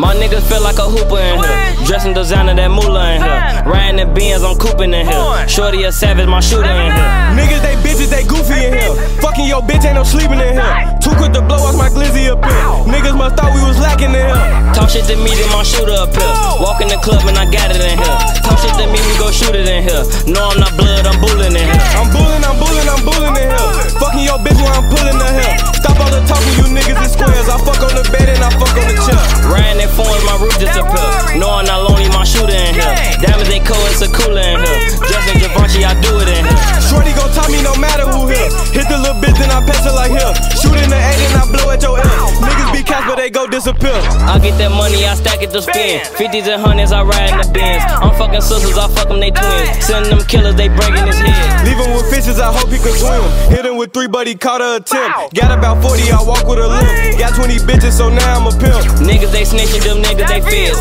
My niggas feel like a hooper in here. Dressing designer that moolah in here. Riding the beans, I'm cooping in here. Shorty a savage, my shooter in here. Niggas, they bitches, they goofy in here. Fucking your bitch, ain't no sleeping in here. Too quick to blow off my glizzy up here. Niggas must thought we was lacking in here. Talk shit to me, then my shooter up here. Walk in the club and I got it in here. Talk shit to me, we go shoot it in here. No, I'm not blood, I'm bullet in here. Riding that phones, my roof disappear. No, I'm not lonely, my shooter in here. Diamonds, they cold, it's a cooler in here. Dressing Givenchy, I do it in here. Shorty gon' top me no matter who here. Hit the little bitch, then I pass it like here. Shoot in the eight and I blow at your ear. Niggas be cast, but they go disappear. I get that money, I stack it to spin. 50s and hundreds, I ride in the bins. I'm fucking sisters, I fuck them, they twins. Sending them killers, they breaking his head. Leave him with fishes, I hope he can swim. Hit him with three, but he caught a attempt. Got about 40, I walk with a limp. Got 20 bitches, so now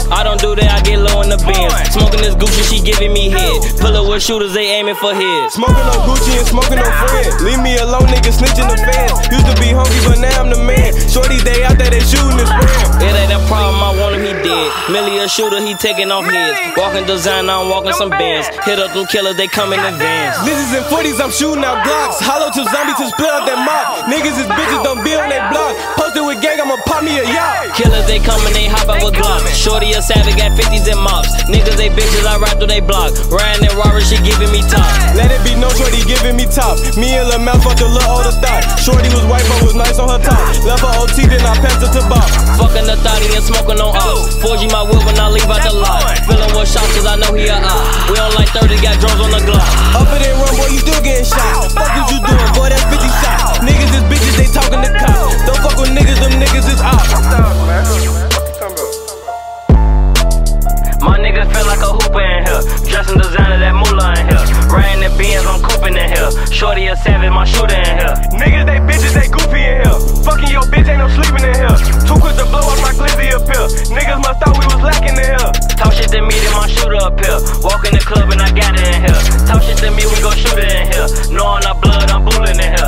I don't do that, I get low in the bins. Smoking this Gucci, she giving me head. Pull up with shooters, they aiming for heads. Smoking no Gucci and smoking no friend. Leave me alone, nigga, snitching the fans. Used to be hungry, but now I'm the man. Shorty, they out there, they shooting this brand. It ain't a problem, I want him, he dead. Millie a shooter, he taking off heads. Walking designer, I'm walking some bands. Hit up them killers, they come in advance. Niggas in 40s, I'm shooting out blocks. Hollow to zombies to split up that mop. Niggas is bitches, don't be on that block. Posted with gang, I'ma pop me a yacht. Killers, they coming, they hop out with Glock. Shorty a savage, got 50s and mops. Niggas, they bitches, I ride through they block. Riding that Robert, she giving me top. Let it be no shorty giving me top. Me and Lil Mouth fucked a little older thought. Shorty was white, but was nice on her top. Left her OT, then I passed it to Bob. Fucking the thotty and smoking on ops. 4G my whip when I leave out the lot. Feeling with shots cause I know he a op. We on like 30, got drones on the bands, I'm cooping in here. Shorty a savage, my shooter in here. Niggas, they bitches, they goofy in here. Fucking your bitch, ain't no sleeping in here. Too quick to blow up my glizzy up here. Niggas must thought we was lacking in here. Talk shit to me, then my shooter up here. Walk in the club and I got it in here. Talk shit to me, we gon' shoot it in here. Knowing my blood, I'm bullying in here.